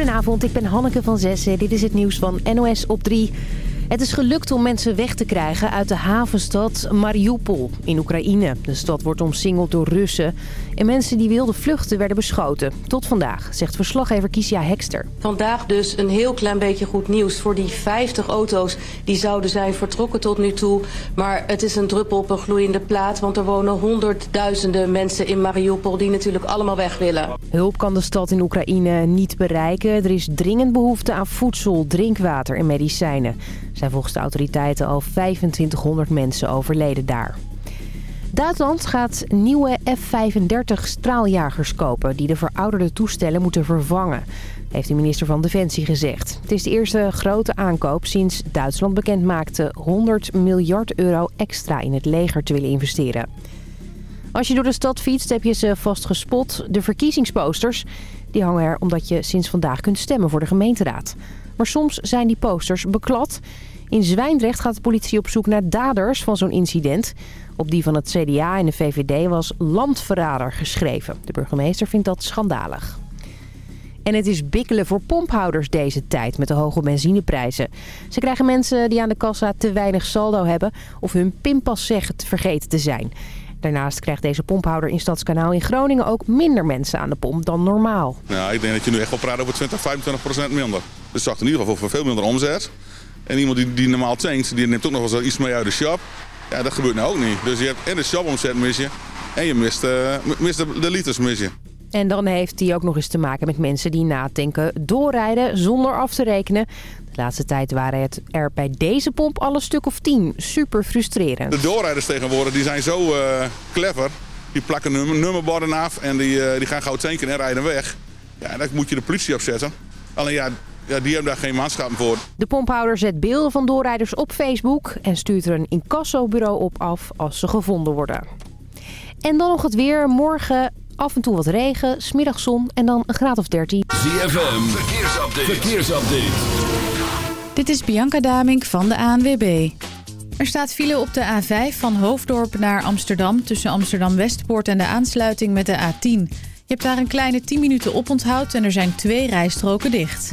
Goedenavond, ik ben Hanneke van Zessen. Dit is het nieuws van NOS op 3. Het is gelukt om mensen weg te krijgen uit de havenstad Mariupol in Oekraïne. De stad wordt omsingeld door Russen. En mensen die wilden vluchten werden beschoten. Tot vandaag, zegt verslaggever Kiesja Hekster. Vandaag dus een heel klein beetje goed nieuws voor die 50 auto's... die zouden zijn vertrokken tot nu toe. Maar het is een druppel op een gloeiende plaat... want er wonen honderdduizenden mensen in Mariupol... die natuurlijk allemaal weg willen. Hulp kan de stad in Oekraïne niet bereiken. Er is dringend behoefte aan voedsel, drinkwater en medicijnen zijn volgens de autoriteiten al 2500 mensen overleden daar. Duitsland gaat nieuwe F-35 straaljagers kopen... die de verouderde toestellen moeten vervangen, heeft de minister van Defensie gezegd. Het is de eerste grote aankoop sinds Duitsland bekend maakte 100 miljard euro extra in het leger te willen investeren. Als je door de stad fietst heb je ze vast gespot. De verkiezingsposters die hangen er omdat je sinds vandaag kunt stemmen voor de gemeenteraad. Maar soms zijn die posters beklad. In Zwijndrecht gaat de politie op zoek naar daders van zo'n incident. Op die van het CDA en de VVD was landverrader geschreven. De burgemeester vindt dat schandalig. En het is bikkelen voor pomphouders deze tijd met de hoge benzineprijzen. Ze krijgen mensen die aan de kassa te weinig saldo hebben... of hun pinpas zeggen te vergeten te zijn. Daarnaast krijgt deze pomphouder in Stadskanaal in Groningen ook minder mensen aan de pomp dan normaal. Ja, ik denk dat je nu echt wel praat over 20, 25 procent minder. Dus zorgt in ieder geval voor veel minder omzet. En iemand die, die normaal tankt, die neemt ook nog wel iets mee uit de shop. Ja, dat gebeurt nou ook niet. Dus je hebt en de shopomzet mis je en je mist, uh, mist de, de liters mis je. En dan heeft hij ook nog eens te maken met mensen die nadenken doorrijden zonder af te rekenen. De laatste tijd waren het er bij deze pomp al een stuk of tien. Super frustrerend. De doorrijders tegenwoordig die zijn zo uh, clever. Die plakken nummer, nummerborden af en die, uh, die gaan gauw tanken en rijden weg. Ja, daar moet je de politie op zetten. Alleen ja, ja, die hebben daar geen manschappen voor. De pomphouder zet beelden van doorrijders op Facebook... en stuurt er een incassobureau op af als ze gevonden worden. En dan nog het weer. Morgen af en toe wat regen, smiddag zon en dan een graad of 13. ZFM, verkeersupdate. verkeersupdate. Dit is Bianca Damink van de ANWB. Er staat file op de A5 van Hoofddorp naar Amsterdam... tussen Amsterdam-Westpoort en de aansluiting met de A10. Je hebt daar een kleine 10 minuten oponthoud en er zijn twee rijstroken dicht.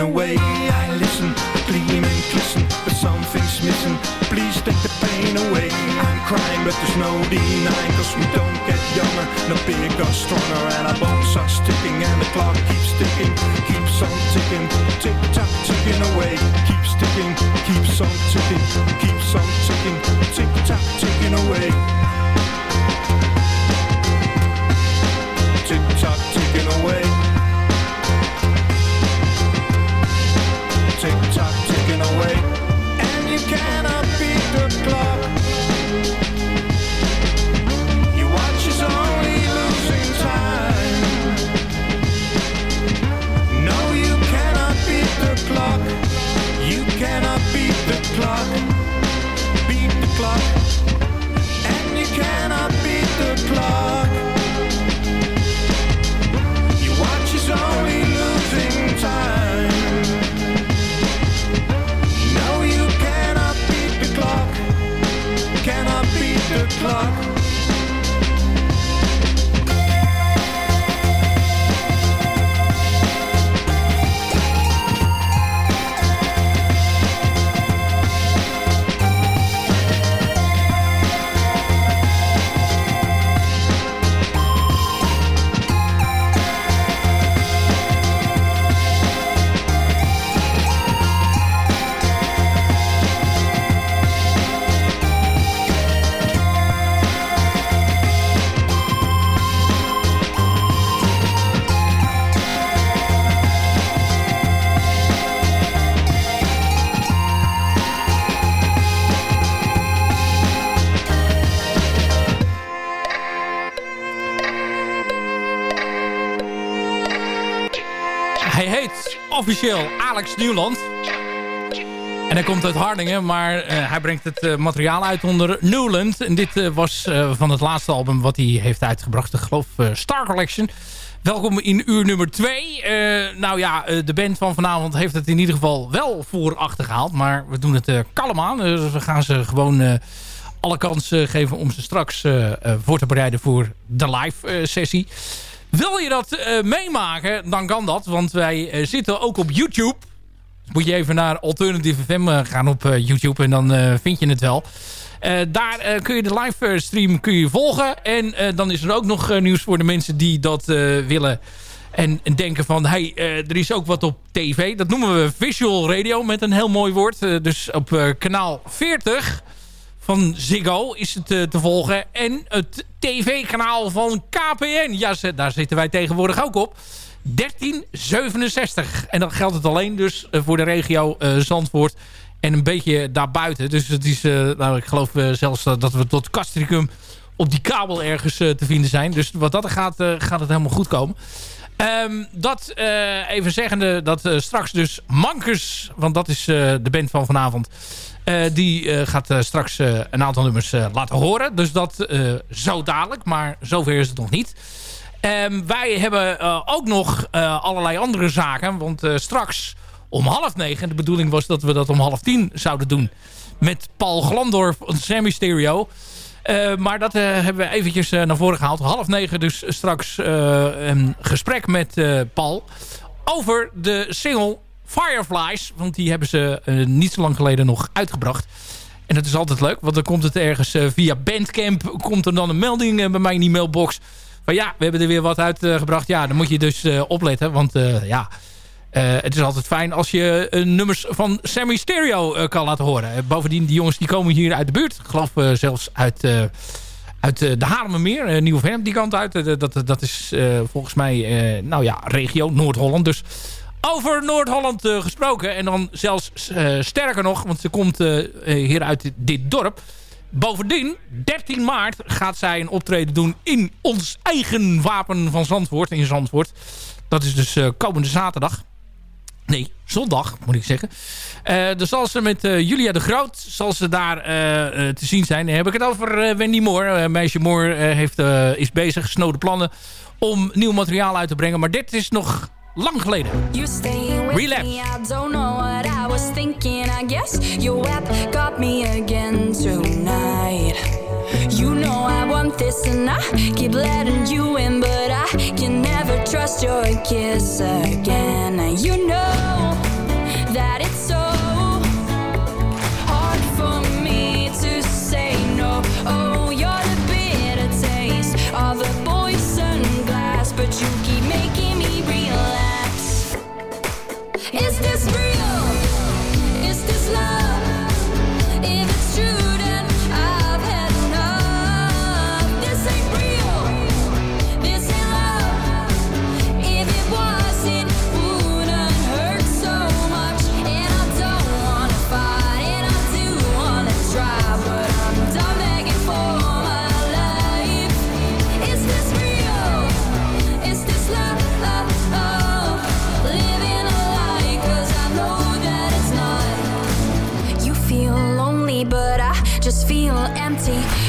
away. I listen, gleam and glisten But something's missing. Please take the pain away. I'm crying but there's no denying Cause we don't get younger. No bigger, stronger And our bones are sticking And the clock keeps ticking Keeps on ticking. Tick-tock ticking away. Keeps ticking Keeps on ticking. clock Alex Nieuwland. En hij komt uit Hardingen, maar uh, hij brengt het uh, materiaal uit onder Newland. En dit uh, was van het laatste album wat hij heeft uitgebracht. Ik geloof Star Collection. Welkom in uur nummer 2. nou ja, de band van vanavond heeft het in ieder geval wel voor achtergehaald. Maar we doen het kalm aan. Dus we gaan ze gewoon alle kans geven om ze straks voor te bereiden voor de live sessie. Wil je dat meemaken, dan kan dat. Want wij zitten ook op YouTube moet je even naar Alternative FM eh, gaan op eh, YouTube en dan eh, vind je het wel. daar kun je de livestream kun je volgen. En dan is er ook nog nieuws voor de mensen die dat willen. En, denken van, hey, er is ook wat op tv. Dat noemen we visual radio met een heel mooi woord. dus op kanaal 40 van Ziggo is het te volgen. En het tv-kanaal van KPN. Ja, daar zitten wij tegenwoordig ook op. 1367. En dan geldt het alleen dus eh, voor de regio uh, Zandvoort en een beetje daarbuiten. Dus het is, uh, nou, ik geloof zelfs dat we tot Castricum op die kabel ergens te vinden zijn. Dus wat dat gaat, gaat het helemaal goed komen. Um, dat even zeggende dat straks dus Mankers, want dat is de band van vanavond... die gaat straks een aantal nummers laten horen. Dus dat zo dadelijk, maar zover is het nog niet. Um, wij hebben uh, ook nog uh, allerlei andere zaken. Want uh, straks om half negen... de bedoeling was dat we dat om half tien zouden doen... met Paul Glandorf van Sammy Stereo... maar dat hebben we eventjes naar voren gehaald. Half negen dus straks een gesprek met Paul... over de single Fireflies. Want die hebben ze niet zo lang geleden nog uitgebracht. En dat is altijd leuk, want dan komt het ergens via Bandcamp... komt er dan een melding bij mij in die mailbox van ja, we hebben er weer wat uitgebracht. ja, dan moet je dus uh, opletten. Want uh, ja, uh, het is altijd fijn als je nummers van Sammy Stereo kan laten horen. bovendien, die jongens die komen hier uit de buurt. Ik geloof zelfs uit, uit de Haarlemmermeer, Nieuw-Vennep, die kant uit. dat, dat is volgens mij, nou ja, regio Noord-Holland. Dus over Noord-Holland gesproken. En dan zelfs sterker nog, want ze komt hier uit dit dorp... Bovendien, 13 maart gaat zij een optreden doen in ons eigen wapen van Zandvoort. In Zandvoort. Dat is dus uh, komende zaterdag. Nee, zondag moet ik zeggen. Uh, dus zal ze met uh, Julia de Groot zal ze daar te zien zijn. Dan heb ik het over Wendy Moore. meisje Moore heeft, is bezig, snode plannen om nieuw materiaal uit te brengen. Maar dit is nog lang geleden. Relapse. I don't know what I was thinking. I guess your web got me again tonight. I keep letting you in, but I can never trust your kiss again. Empty.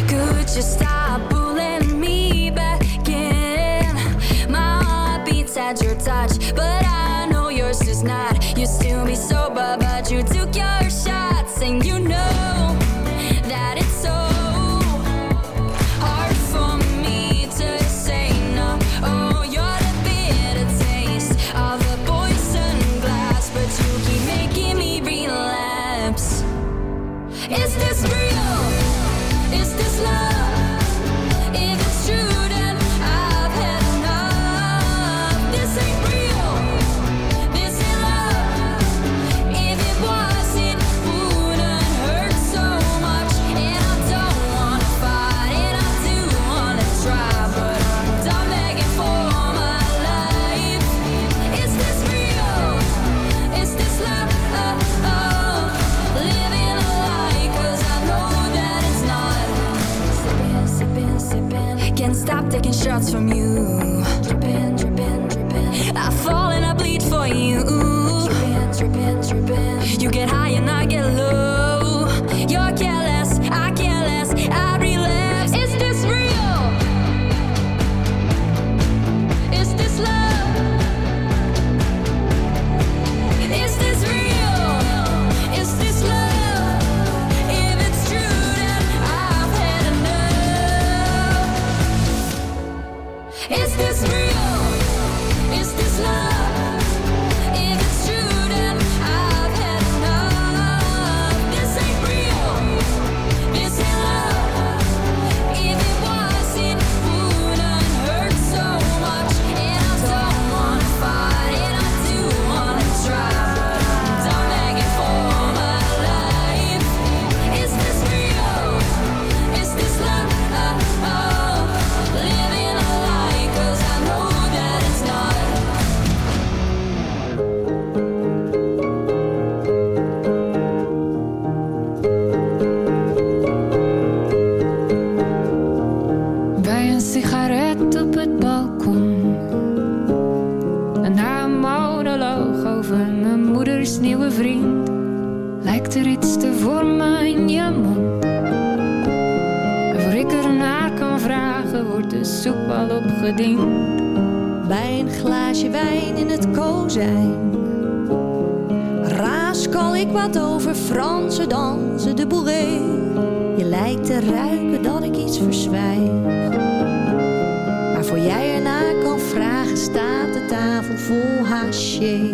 deixei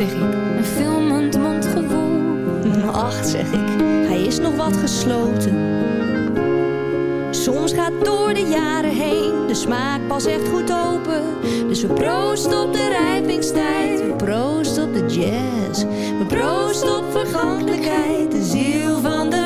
zeg ik. Een filmend mondgevoel. Ach, zeg ik, hij is nog wat gesloten. Soms gaat door de jaren heen de smaak pas echt goed open. Dus we proosten op de rijpingstijd, we proosten op de jazz. We proosten op vergankelijkheid, de ziel van de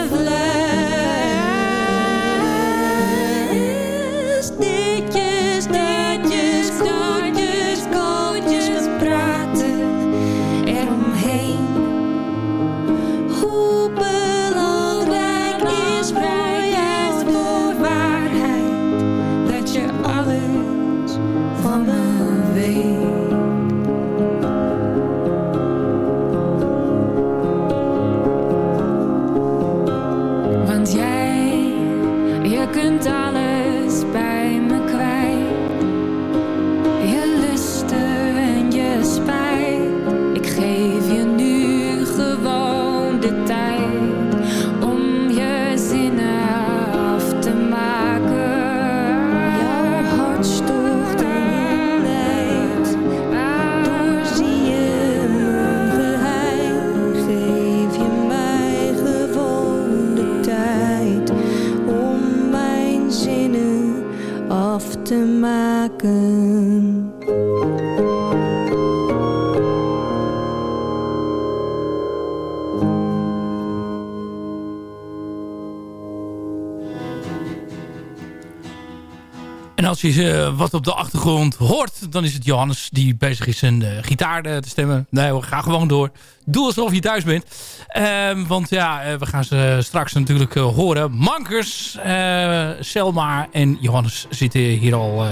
als je eh, wat op de achtergrond hoort, dan is het Johannes die bezig is zijn eh, gitaar eh, te stemmen. Nee hoor, ga gewoon door. Doe alsof je thuis bent. Ehm, want ja, we gaan ze straks natuurlijk horen. Mankers, Selma en Johannes zitten hier al,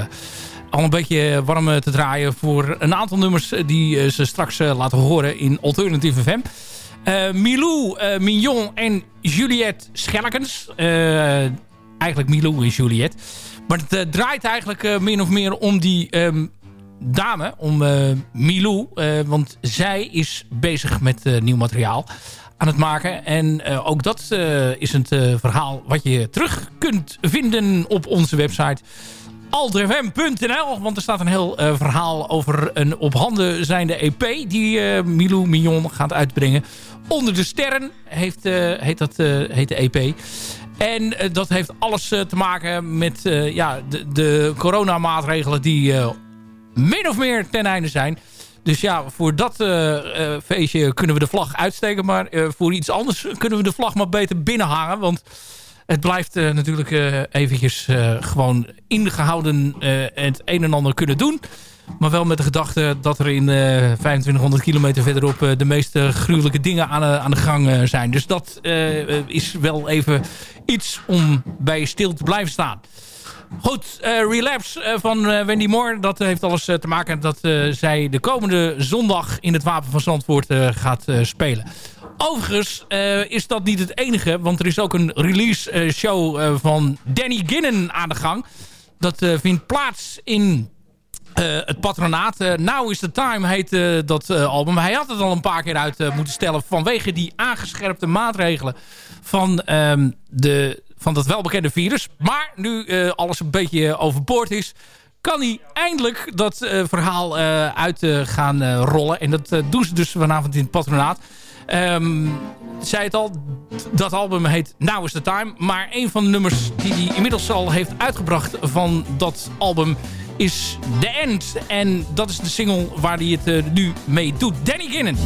al een beetje warm te draaien... voor een aantal nummers die ze straks laten horen in Alternative FM. Milou Mignon en Juliette Schellekens. Eh, eigenlijk Milou en Juliette. Maar het eh, draait eigenlijk eh, min of meer om die ehm, dame, om eh, Milou. want zij is bezig met nieuw materiaal aan het maken. En ook dat is eh, verhaal wat je terug kunt vinden op onze website alterfm.nl. Want er staat een heel verhaal over een op handen zijnde EP... die Milou Mignon gaat uitbrengen Onder de Sterren heeft, heet, dat, heet de EP. En eh, dat heeft alles eh, te maken met eh, ja, de, de coronamaatregelen die min of meer ten einde zijn. Dus ja, voor dat feestje kunnen we de vlag uitsteken. Maar voor iets anders kunnen we de vlag maar beter binnenhangen. Want het blijft natuurlijk eventjes gewoon ingehouden eh, het een en ander kunnen doen. Maar wel met de gedachte dat er in eh 2500 kilometer verderop... eh, de meest eh, gruwelijke dingen aan, aan de gang eh, zijn. Dus dat eh, eh, is wel even iets om bij stil te blijven staan. Goed, eh, Relapse eh, van eh, Wendy Moore. Dat heeft alles eh, te maken dat eh, zij de komende zondag in het Wapen van Zandvoort eh, gaat eh, spelen. Overigens eh, is dat niet het enige. Want er is ook een release eh, show eh, van Danny Ginnen aan de gang. Dat eh, vindt plaats in eh, het patronaat. Eh, Now is the Time heet eh, dat album. Hij had het al een paar keer uit moeten stellen... vanwege die aangescherpte maatregelen van, ehm, de, van dat welbekende virus. Maar nu alles een beetje overboord is... kan hij eindelijk dat verhaal uit gaan rollen. En dat doen ze dus vanavond in het patronaat. Ehm zei het al, dat album heet Now is the Time. Maar een van de nummers die hij inmiddels al heeft uitgebracht van dat album is The End. En dat is de single waar hij het eh, nu mee doet. Danny Ginnen.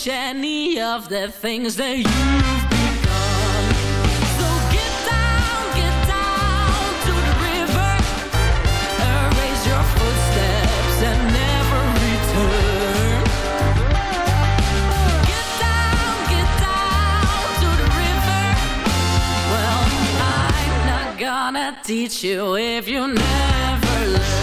Finish any of the things that you've begun. So get down, get down to the river, erase your footsteps and never return. Get down, get down to the river. Well, I'm not gonna teach you if you never learn.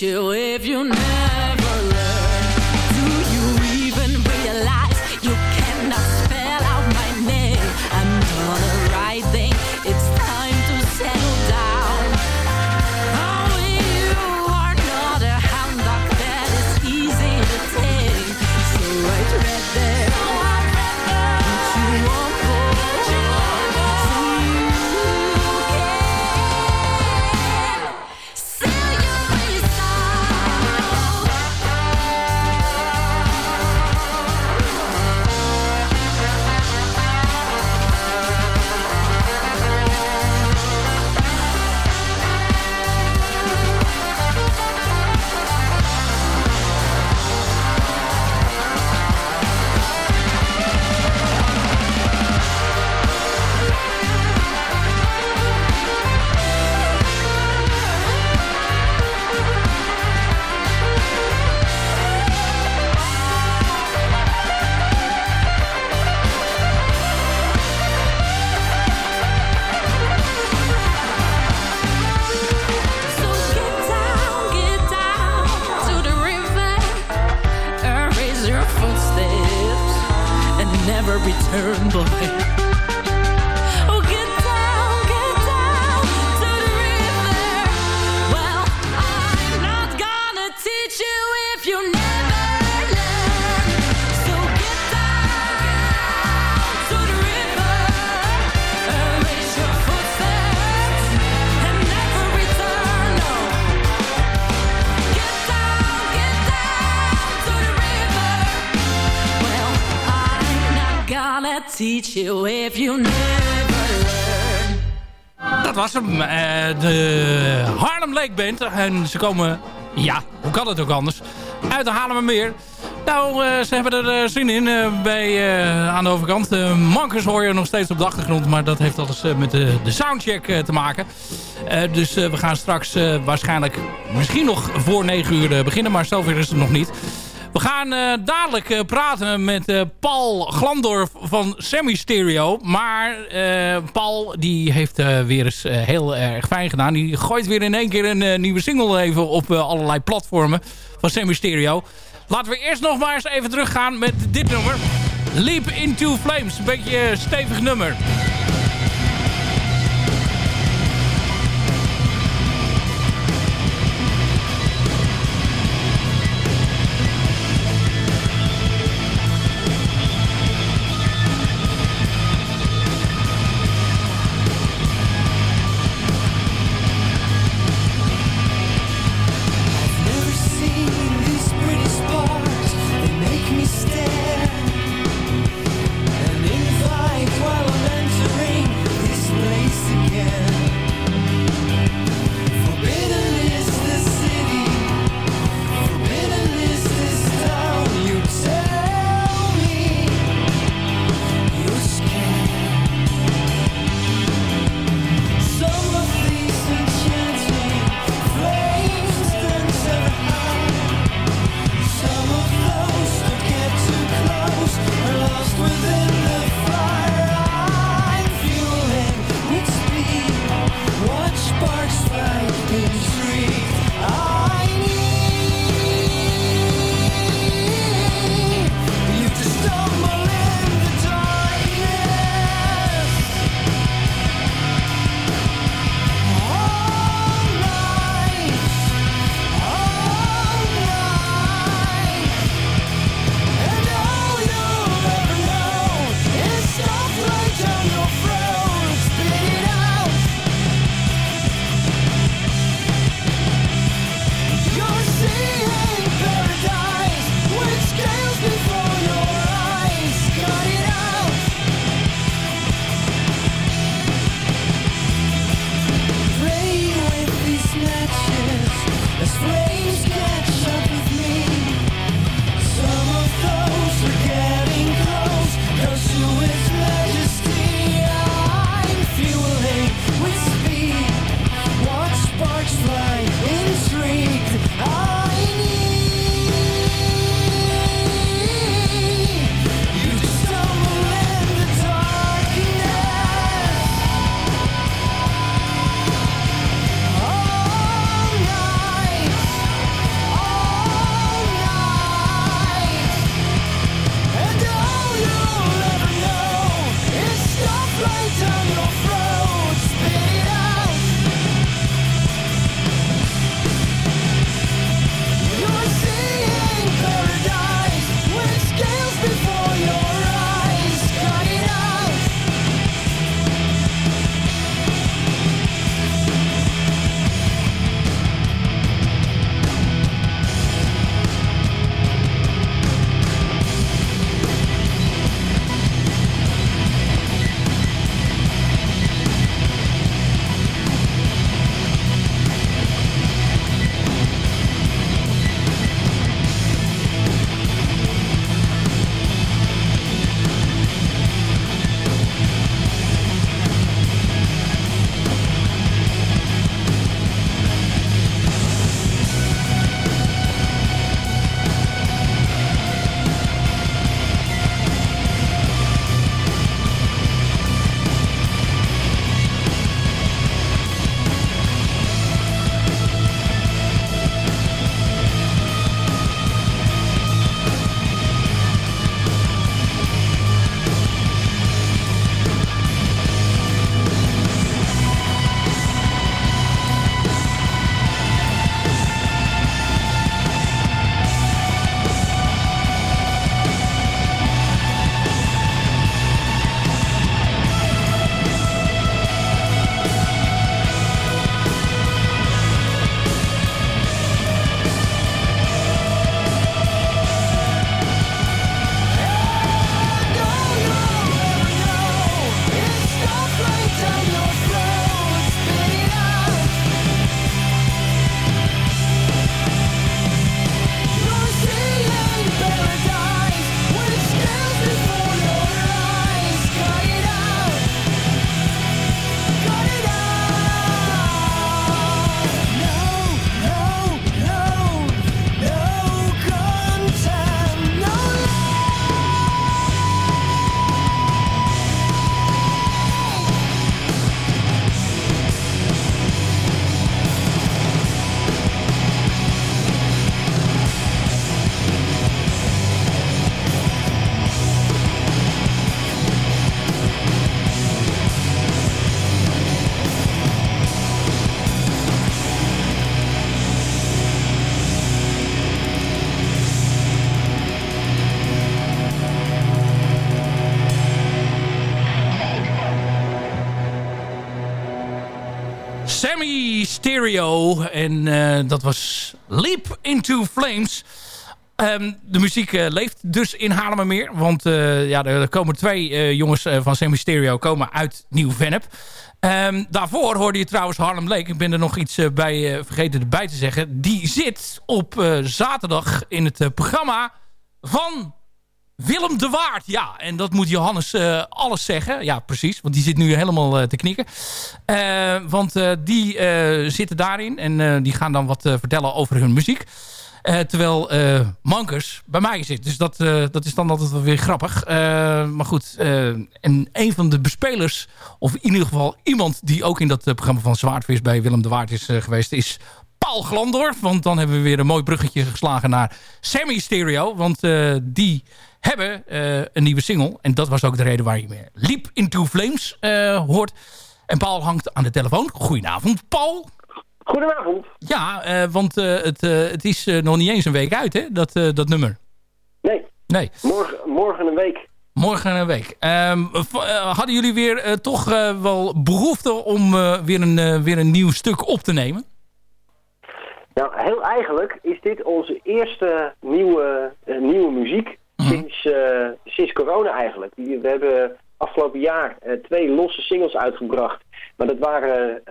You if you never En ze komen, ja, hoe kan het ook anders, uit de Haarlemmermeer. Nou, eh, ze hebben er eh, zin in eh, bij, aan de overkant. Uh, Mankers hoor je nog steeds op de achtergrond. Maar dat heeft alles met de, de soundcheck te maken. Dus we gaan straks waarschijnlijk misschien nog voor 9 uur beginnen. Maar zover is het nog niet. We gaan eh, dadelijk eh, praten met eh, Paul Glandorf van Semi Stereo. Maar Paul die heeft weer eens heel erg fijn gedaan. Die gooit weer in één keer een nieuwe single even op allerlei platformen van Semi Stereo. Laten we eerst nog maar eens even teruggaan met dit nummer. Leap into Flames. Een beetje een stevig nummer. Stereo. En eh, dat was Leap Into Flames. Ehm, de muziek eh, leeft dus in Haarlemmermeer. Want eh, ja, er, komen twee jongens van Sammy Stereo komen uit Nieuw-Vennep. Ehm, daarvoor hoorde je trouwens Harlem Lake. Ik ben er nog iets bij vergeten erbij te zeggen. Die zit op zaterdag in het programma van Willem de Waard. Ja, en dat moet Johannes eh, alles zeggen. Ja, precies. Want die zit nu helemaal eh, te knikken. Eh, want die zitten daarin. En die gaan dan wat vertellen over hun muziek. Terwijl Mankers bij mij zit. Dus dat, dat is dan altijd wel weer grappig. Maar goed, en een van de bespelers... of in ieder geval iemand die ook in dat programma van Zwaardvis... bij Willem de Waard is geweest... is Paul Glandorf. Want dan hebben we weer een mooi bruggetje geslagen naar Sammy Stereo. Want eh, die hebben eh, een nieuwe single. En dat was ook de reden waar je meer Leap Into Flames eh, hoort. En Paul hangt aan de telefoon. Goedenavond, Paul. Goedenavond. Ja, want het, het is nog niet eens een week uit, hè, dat, dat nummer. Nee, Nee, morgen, morgen een week. morgen een week. Ehm, eh, hadden jullie weer toch wel behoefte om weer, een, weer een nieuw stuk op te nemen? Nou, heel eigenlijk is dit onze eerste nieuwe, eh, nieuwe muziek sinds, eh, sinds corona eigenlijk. Die- We hebben afgelopen jaar eh, twee losse singles uitgebracht. Maar dat waren,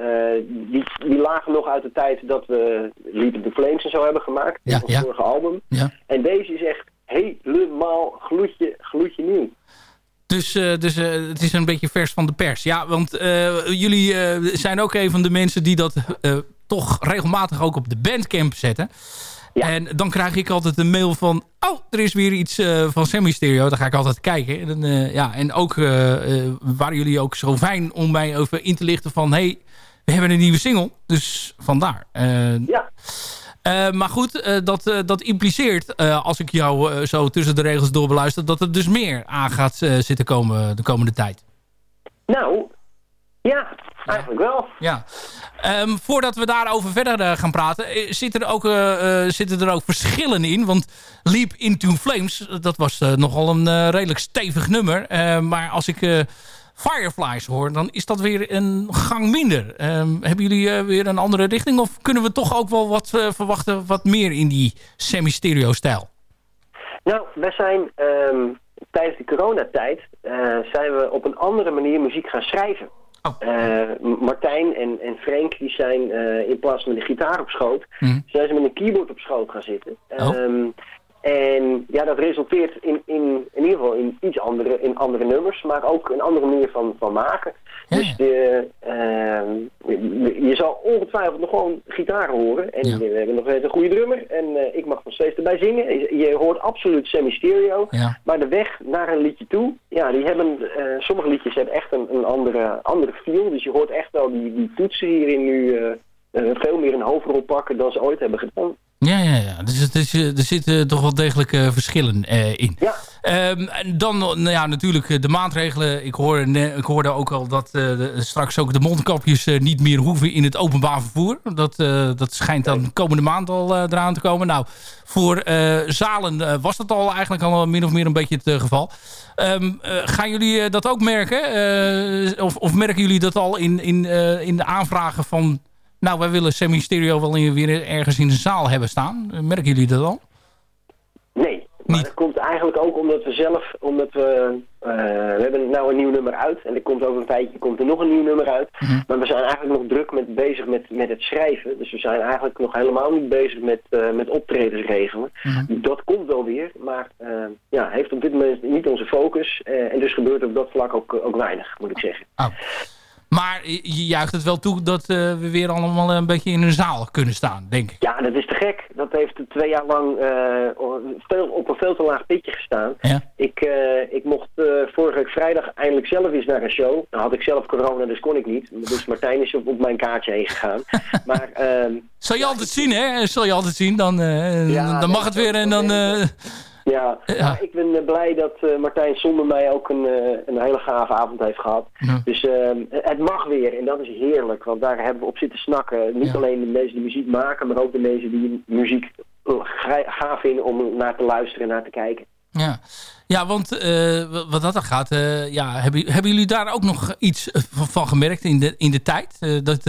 die, die lagen nog uit de tijd dat we Leap the Flames en zo hebben gemaakt. Ja, ons ja. vorige album. Ja. En deze is echt helemaal gloedje, gloedje nieuw. Dus, dus het is een beetje vers van de pers. Ja, want jullie zijn ook een van de mensen die dat toch regelmatig ook op de bandcamp zetten. Ja. En dan krijg ik altijd een mail van... Oh, er is weer iets eh, van Sammy Stereo. Dan ga ik altijd kijken. En, dan, eh, ja, en ook eh, waren jullie ook zo fijn om mij even in te lichten van... hey, we hebben een nieuwe single. Dus vandaar. Ja, maar goed, dat, dat impliceert, als ik jou zo tussen de regels door beluister... dat er dus meer aan gaat zitten komen de komende tijd. nou, ja, eigenlijk wel. Ja. Ehm, voordat we daarover verder eh, gaan praten, eh, zitten er, ook, eh, zitten er ook verschillen in. Want Leap Into Flames, dat was nogal een redelijk stevig nummer. Eh, maar als ik Fireflies hoor, dan is dat weer een gang minder. Ehm, hebben jullie weer een andere richting? Of kunnen we toch ook wel wat verwachten, wat meer in die semi-stereo stijl? Nou, wij zijn ehm, tijdens de coronatijd zijn we op een andere manier muziek gaan schrijven. Oh. Eh, Martijn en, en Frank die zijn eh, in plaats van met een gitaar op schoot, Mhm. zijn ze met een keyboard op schoot gaan zitten. Oh. Ehm, en ja, dat resulteert in, in, in ieder geval in iets andere, in andere nummers, maar ook een andere manier van, van maken. Ja, dus de, ehm, je, je zal ongetwijfeld nog gewoon gitaar horen. En Ja. we hebben nog steeds een goede drummer. En eh, ik mag nog steeds erbij zingen. Je, je hoort absoluut semi-stereo. Ja. Maar de weg naar een liedje toe, ja, die hebben, eh, sommige liedjes hebben echt een, een andere, andere feel. Dus je hoort echt wel die, die toetsen hierin nu eh, veel meer een hoofdrol pakken dan ze ooit hebben gedaan. Ja, ja, ja. Dus eh, er zitten toch wel degelijk eh, verschillen eh, in. Ja, Ehm, en dan nou ja, natuurlijk de maatregelen. Ik, hoor, ik hoorde ook al dat de- straks ook de mondkapjes niet meer hoeven in het openbaar vervoer. Dat, dat schijnt dan komende maand al eraan te komen. Nou, voor zalen was dat al eigenlijk al min of meer een beetje het geval. Eh, gaan jullie dat ook merken? Of, of merken jullie dat al in, in, in de aanvragen van... Nou, wij willen semi-stereo wel in- weer ergens in de zaal hebben staan. Merken jullie dat al? nee. Maar Niet. dat komt eigenlijk ook omdat we zelf, omdat we, eh, we hebben nou een nieuw nummer uit. En er komt over een tijdje komt er nog een nieuw nummer uit. Mhm. Maar we zijn eigenlijk nog druk met, bezig met, met het schrijven. Dus we zijn eigenlijk nog helemaal niet bezig met, eh, met optredens regelen. Mhm. Dat komt wel weer, maar eh, ja, heeft op dit moment niet onze focus. en dus gebeurt op dat vlak ook, ook weinig, moet ik zeggen. Oh. Maar je juicht het wel toe dat eh, we weer allemaal een beetje in een zaal kunnen staan, denk ik. Ja, dat is te gek. Dat heeft twee jaar lang eh, veel, op een veel te laag pitje gestaan. Ja. Ik, eh, ik mocht vorige week vrijdag eindelijk zelf eens naar een show. Nou had ik zelf corona, dus kon ik niet. Dus Martijn is op, op mijn kaartje heen gegaan. maar ehm, Zal je altijd zien, hè? Zal je altijd zien. Dan, Ja, dan mag het weer en dan... ja, ik ben eh, blij dat eh, Martijn zonder mij ook een, eh, een hele gave avond heeft gehad. Ja. Dus ehm, het mag weer en dat is heerlijk. Want daar hebben we op zitten snakken. Niet Ja. alleen de mensen die muziek maken, maar ook de mensen die muziek ga- gaaf vinden om naar te luisteren en naar te kijken. Ja, ja want wa- wat dat er gaat, ja, hebben, hebben jullie daar ook nog iets van, van gemerkt in de, in de tijd? Dat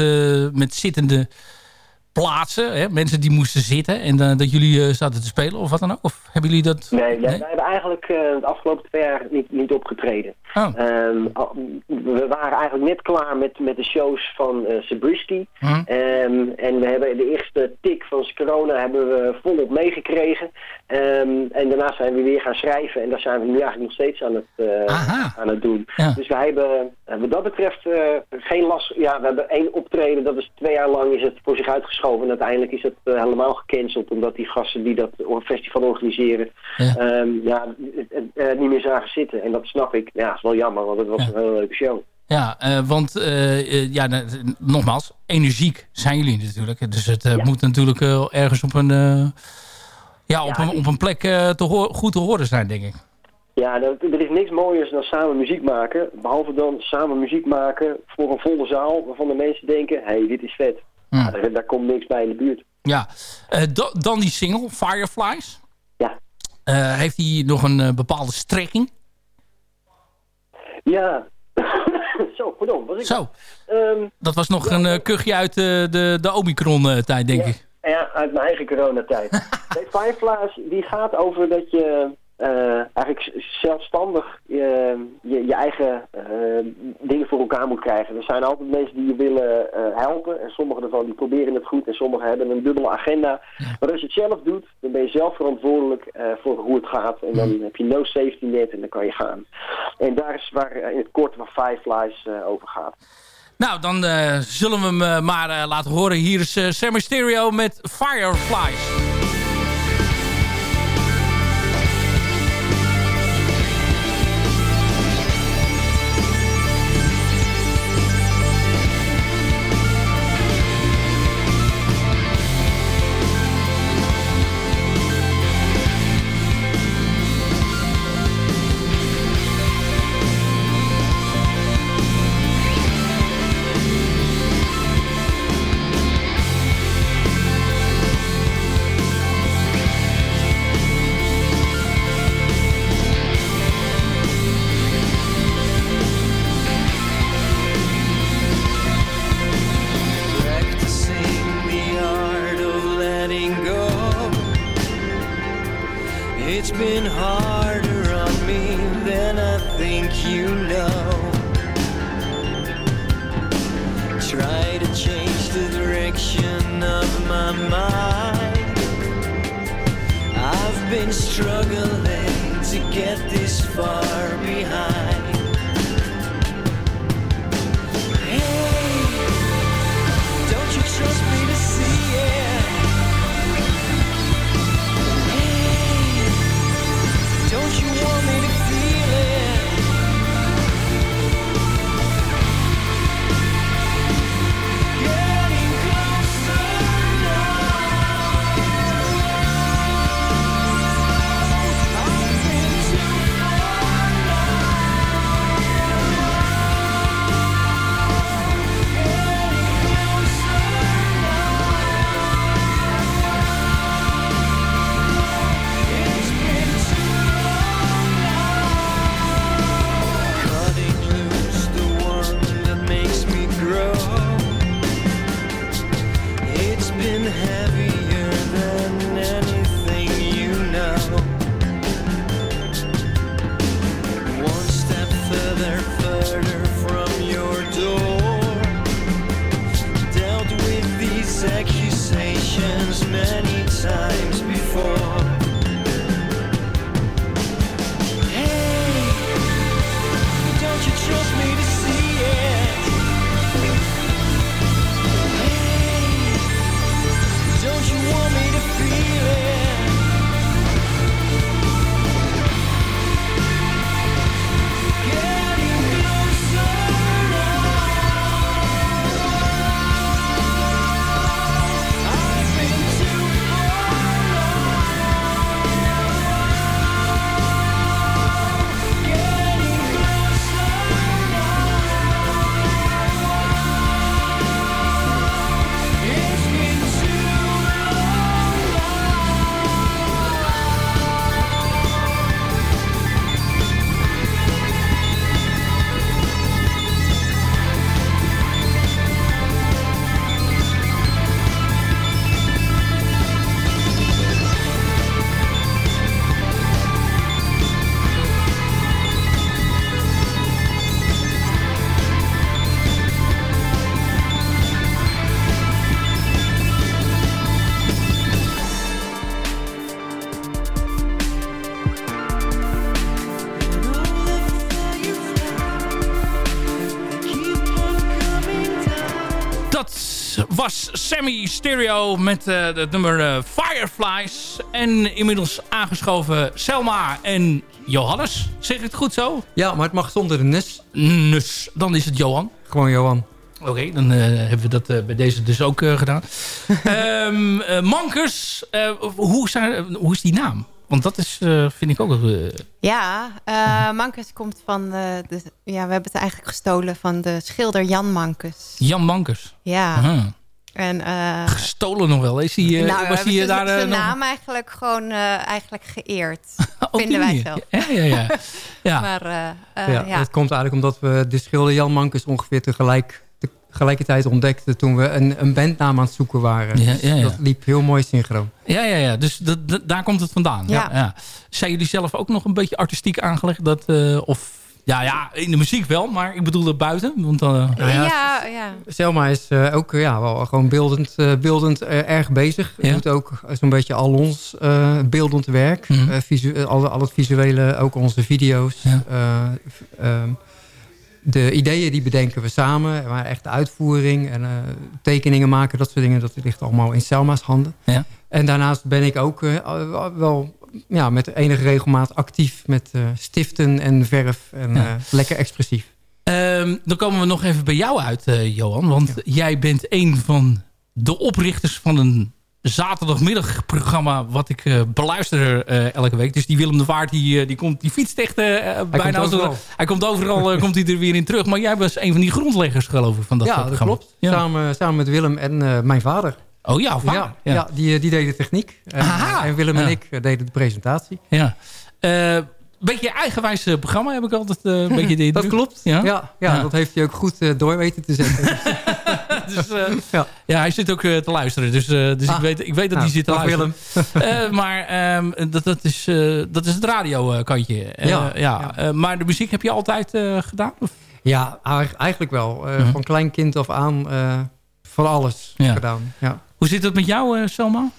met zittende plaatsen, hè, mensen die moesten zitten en eh, dat jullie eh, zaten te spelen of wat dan ook? Of hebben jullie dat... Nee, wij, wij hebben eigenlijk eh de afgelopen twee jaar niet, niet opgetreden. Oh. Ehm, we waren eigenlijk net klaar met, met de shows van eh Zabriskie. Hm? Ehm, en we hebben de eerste tik van corona hebben we volop meegekregen. Ehm, en daarna zijn we weer gaan schrijven. En daar zijn we nu eigenlijk nog steeds aan het, eh, aan het doen. Ja. Dus wij hebben eh, wat dat betreft geen last. Ja, we hebben één optreden. Dat is twee jaar lang is het voor zich uitgeschoven. En uiteindelijk is het helemaal gecanceld. Omdat die gasten die dat festival organiseren. Ja. ja, niet meer zagen zitten. En dat snap ik. Ja, wel jammer. Want het was Ja. een hele leuke show. Ja, eh, want eh, eh, ja, nou, nogmaals, energiek zijn jullie natuurlijk. Dus het Ja. moet natuurlijk ergens op een, ja, op Ja, een, die- op een plek te goed te horen zijn, denk ik. Ja, er, er is niks mooiers dan samen muziek maken. Behalve dan samen muziek maken voor een volle zaal. Waarvan de mensen denken, hé, hey, dit is vet. Hm. Ja, daar, daar komt niks bij in de buurt. Ja, da- dan die single, Fireflies. Ja. Heeft hij nog een bepaalde strekking? Ja. Zo, pardon. Was ik Zo, Ehm, dat was nog een eh, kuchje uit eh, de, de Omicron-tijd, denk Ja. ik. Ja, uit mijn eigen coronatijd. nee, Fireflies die gaat over dat je eigenlijk z- zelfstandig je, je, je eigen eh, dingen voor elkaar moet krijgen. Er zijn altijd mensen die je willen eh, helpen. En sommigen ervan die proberen het goed en sommigen hebben een dubbele agenda. Maar als je het zelf doet, dan ben je zelf verantwoordelijk eh, voor hoe het gaat. En dan heb je no safety net en dan kan je gaan. En daar is waar eh, in het kort waar Fireflies eh, over gaat. Nou, dan eh, zullen we hem eh, maar eh, laten horen. Hier is uh, Sam Stereo met Fireflies. Been harder on me than I think you know. Try to change the direction of my mind. I've been struggling to get this far behind. Stereo met uh, het nummer uh, Fireflies. En inmiddels aangeschoven Selma en Johannes. Zeg ik het goed zo? Ja, maar het mag zonder de nus. Nus. Dan is het Johan. Gewoon Johan. Oké, okay, dan uh, hebben we dat bij deze dus ook gedaan. um, Mankers, hoe, zijn, hoe is die naam? Want dat is, uh, vind ik ook... Uh... Ja, uh, Mankes komt van... De, ja, we hebben het eigenlijk gestolen van de schilder Jan Mankes. Jan Mankes? Ja. En, gestolen nog wel? Is hij, nou, was hij daar zijn nog... naam eigenlijk gewoon eigenlijk geëerd. Vinden wij zelf. Ja, ja, ja. ja. maar, ja, ja. Het komt eigenlijk omdat we de schilder Jan Mankes ongeveer tegelijk... tegelijkertijd ontdekten toen we een, een bandnaam aan het zoeken waren. Ja, Dus ja, ja. Dat liep heel mooi synchroon. Ja, ja, ja. Dus dat, dat- daar komt het vandaan. Ja. Ja. Ja, Zijn jullie zelf ook nog een beetje artistiek aangelegd? Dat, eh, of ja, ja, in de muziek wel, maar ik bedoel er buiten. Want, eh, Nou ja, ja, ja. Selma is eh, ook ja, wel gewoon beeldend, eh, beeldend eh, erg bezig. Ja. Doet ook zo'n beetje al ons eh, beeldend werk. Mhm. Visu- al, al het visuele, ook onze video's. Ja. Eh, ehm, de ideeën die bedenken we samen. Maar echt de uitvoering en eh, tekeningen maken, dat soort dingen. Dat ligt allemaal in Selma's handen. Ja. En daarnaast ben ik ook wel ja, met enige regelmaat actief met eh, stiften en verf. En Ja. eh, lekker expressief. Ehm, dan komen we nog even bij jou uit, eh, Johan. Want jij bent een van de oprichters van een zaterdagmiddagprogramma... wat ik beluister elke week. Dus die Willem de Waard, die, die, komt, die fietst echt eh, bijna... komt overal. hij komt overal, komt hij er weer in terug. Maar jij was een van die grondleggers, geloof ik, van dat ja, eh, dat programma. klopt. Ja. Samen, samen met Willem en mijn vader. Oh ja. Ja, ja. die, eh, die deed de techniek. En, en Willem en ik eh, deden de presentatie. Ja. Eh, beetje eigenwijs eh, programma heb ik altijd eh, een beetje de Dat klopt. Ja? Ja, dat heeft hij ook goed eh, door weten te zetten. Dus, eh, Ja. ja, hij zit ook eh, te luisteren. Dus, eh, dus ik, Ah. weet, ik weet dat Nou, hij zit te luisteren. Eh, maar ehm, dat, dat, is, eh, dat is het radiokantje. Eh, Ja, ja. ja. Eh, maar de muziek heb je altijd eh, gedaan? Of? ja, eigenlijk- wel. Eh, Mhm. Van klein kind af aan eh, van alles gedaan. Ja. Hoe zit het met jou, eh, Selma?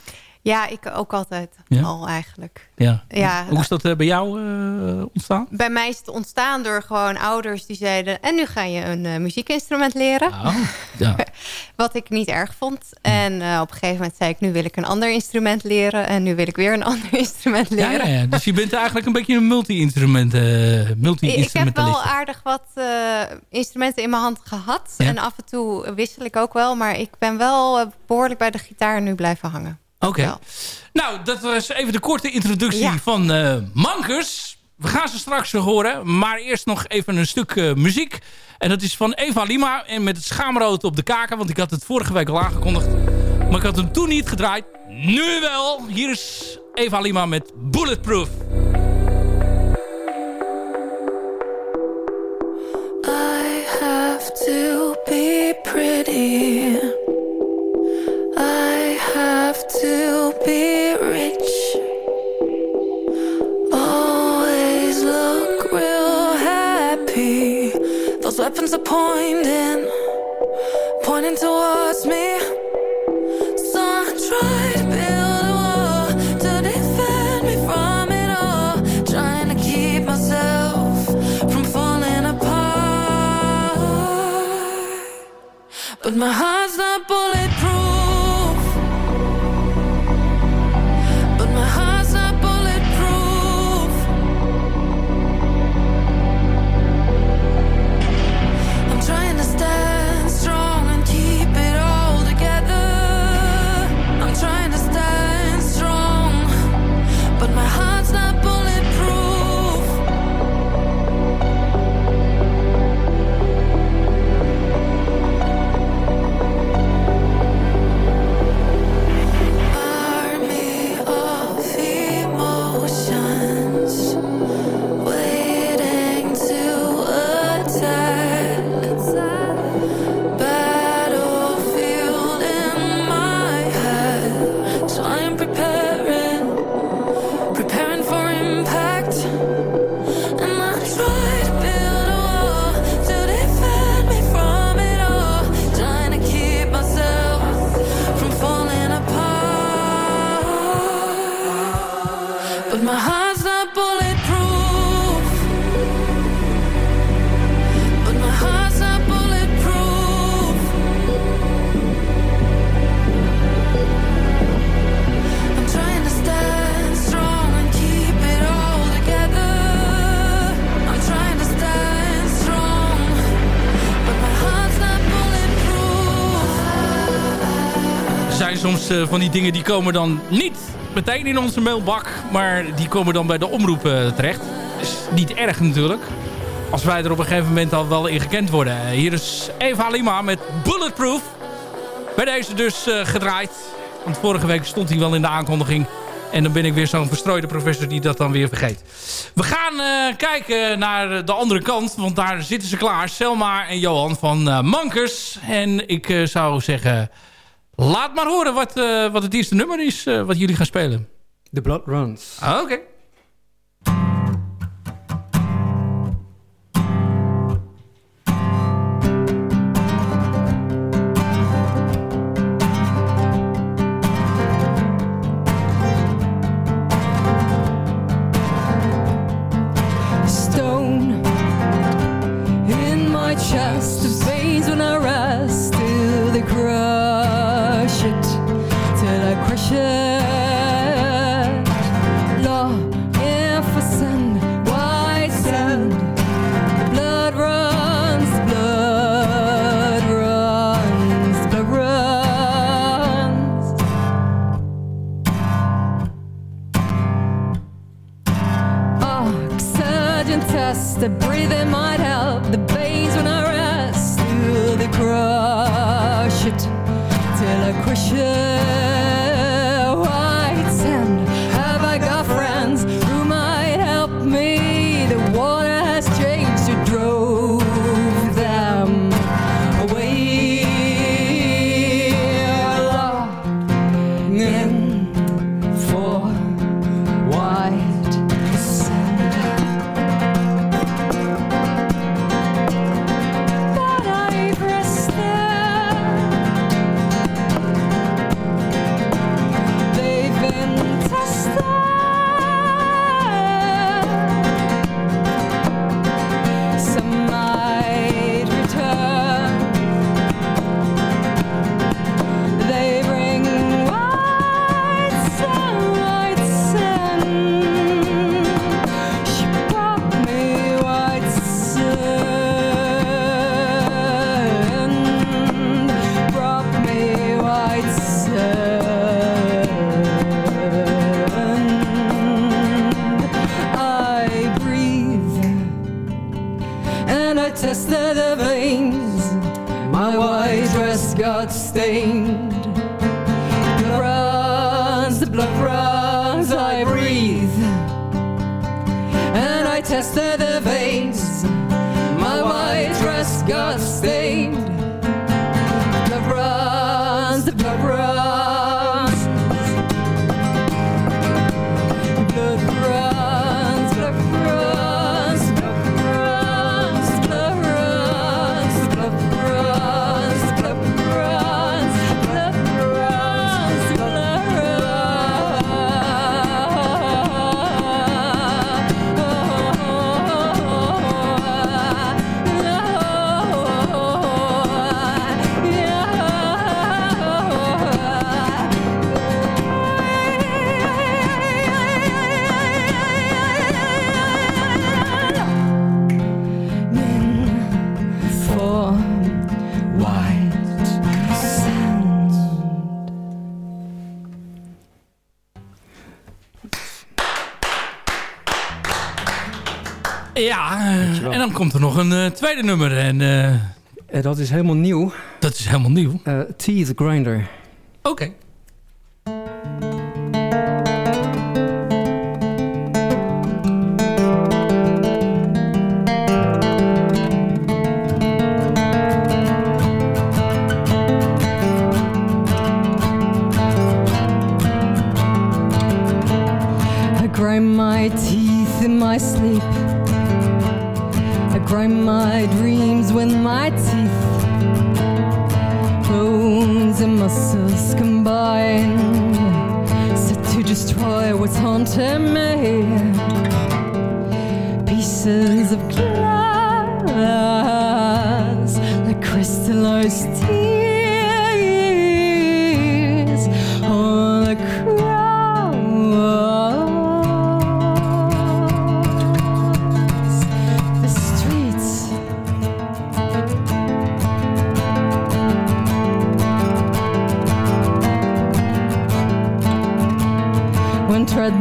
Ja, ik ook altijd Ja? al eigenlijk. Ja. Ja, Hoe is dat eh, bij jou eh, ontstaan? bij mij is het ontstaan door gewoon ouders die zeiden... en nu ga je een eh, muziekinstrument leren. Oh, ja. Wat ik niet erg vond. En op een gegeven moment zei ik... nu wil ik een ander instrument leren. En nu wil ik weer een ander instrument leren. ja, ja. Dus je bent eigenlijk een beetje een multi-instrument, eh Ik heb wel aardig wat instrumenten in mijn hand gehad. En af en toe wissel ik ook wel. Maar ik ben wel eh, behoorlijk bij de gitaar nu blijven hangen. Oké. Nou, dat was even de korte introductie Ja. van eh, Mankers. We gaan ze straks horen, maar eerst nog even een stuk eh, muziek. En dat is van Eva Lima en met het schaamrood op de kaken. Want ik had het vorige week al aangekondigd. Maar ik had hem toen niet gedraaid. Nu wel. Hier is Eva Lima met Bulletproof. I have to be pretty. I But my heart's not bulletproof. Eh, van die dingen die komen dan niet meteen in onze mailbak. Maar die komen dan bij de omroep eh, terecht. Is niet erg natuurlijk. Als wij er op een gegeven moment al wel in gekend worden. Hier is Eva Lima met Bulletproof. Bij deze dus eh, gedraaid. Want vorige week stond hij wel in de aankondiging. En dan ben ik weer zo'n verstrooide professor die dat dan weer vergeet. We gaan kijken naar de andere kant. Want daar zitten ze klaar. Selma en Johan van eh, Mankers. En ik zou zeggen... Laat maar horen wat, eh, wat het eerste nummer is eh, wat jullie gaan spelen. The Blood Runs. Ah, Oké. Een eh, tweede nummer. En, eh, dat is helemaal nieuw. Dat is helemaal nieuw? Eh, Teeth Grinder.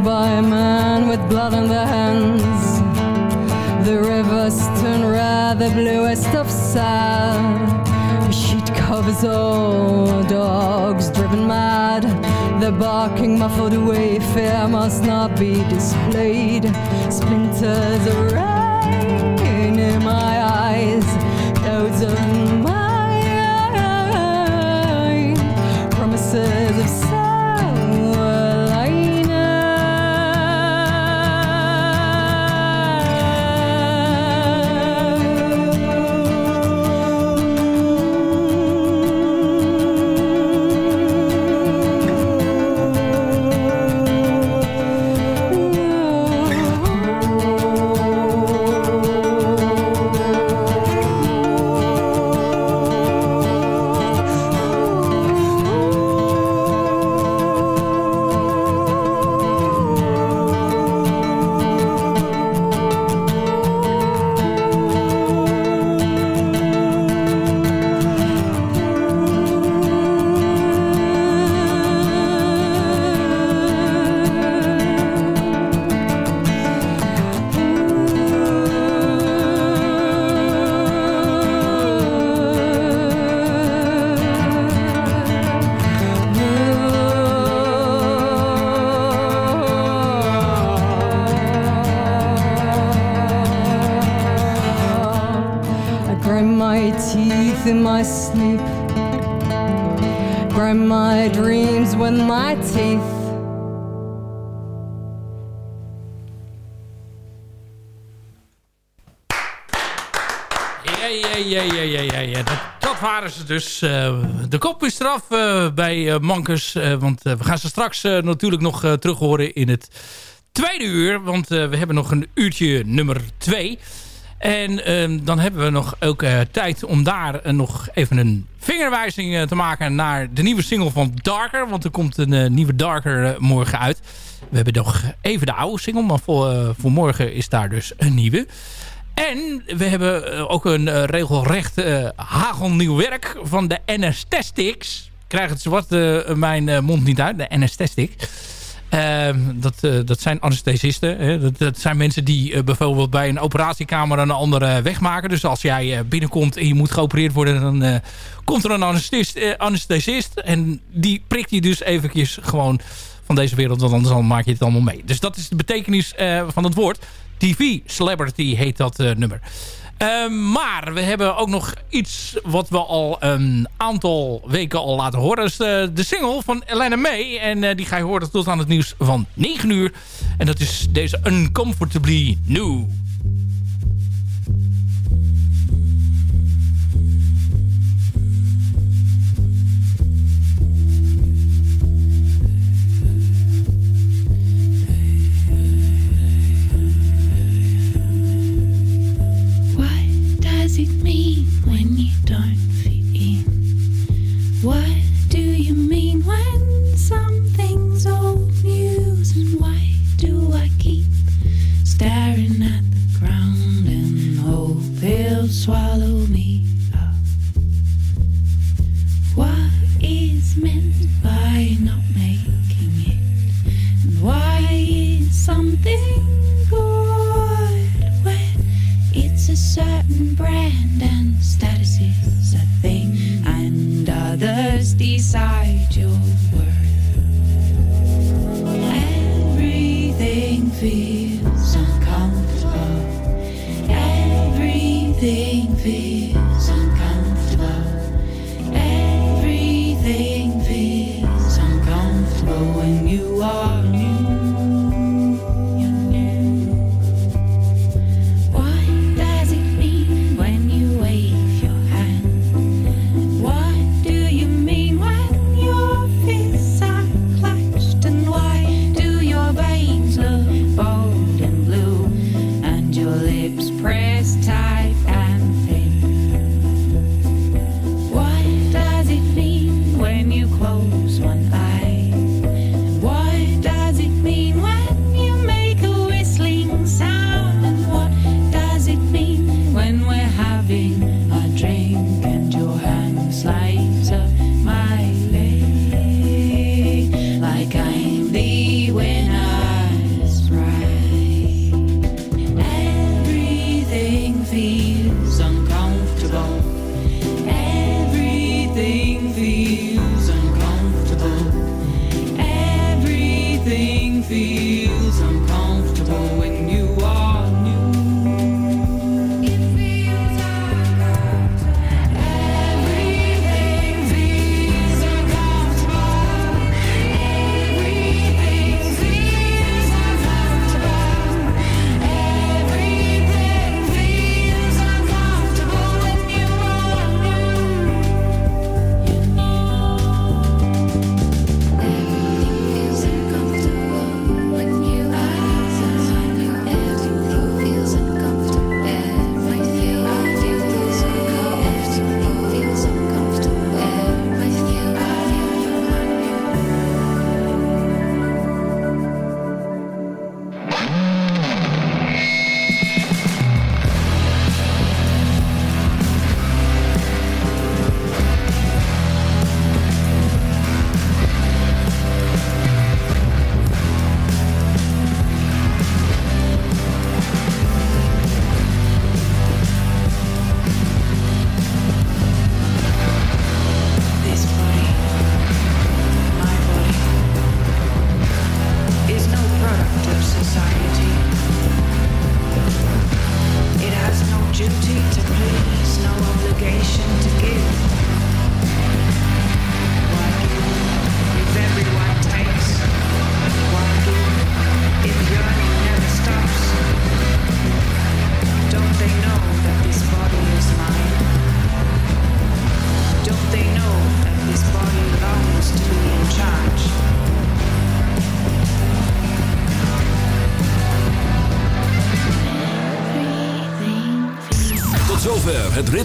By a man with blood on their hands. The rivers turn red, the bluest of sand. Sheet covers all dogs driven mad. The barking muffled away, fear must not be displayed. Splinters of rain in my eyes, clouds of with my teeth. Ja, ja, ja. Dat, dat waren ze dus. Eh, de kop is eraf eh, bij eh, Mankers. want we gaan ze straks natuurlijk nog terug horen in het tweede uur. Want we hebben nog een uurtje nummer twee. En ehm, dan hebben we nog ook eh, tijd om daar eh, nog even een vingerwijzing eh, te maken naar de nieuwe single van Darker. Want er komt een nieuwe Darker morgen uit. We hebben nog even de oude single, maar voor, voor morgen is daar dus een nieuwe. En we hebben ook een regelrecht hagelnieuw werk van de Anesthetics. Ik krijg het zwart mijn mond niet uit, de. Ehm, dat, eh, dat zijn anesthesisten. Hè. Dat, dat zijn mensen die eh, bijvoorbeeld bij een operatiekamer een andere wegmaken. Dus als jij eh, binnenkomt en je moet geopereerd worden... dan komt er een anesthesist, anesthesist. En die prikt je dus eventjes gewoon van deze wereld. Want anders maak je het allemaal mee. Dus dat is de betekenis van het woord. TV Celebrity heet dat nummer. Ehm, maar we hebben ook nog iets wat we al een aantal weken al laten horen. Is de single van Elena May. En eh, die ga je horen tot aan het nieuws van 9 uur. En dat is deze Uncomfortably New. Does it mean when you don't fit in? What do you mean when something's old news? And why do I keep staring at the ground and hope it'll swallow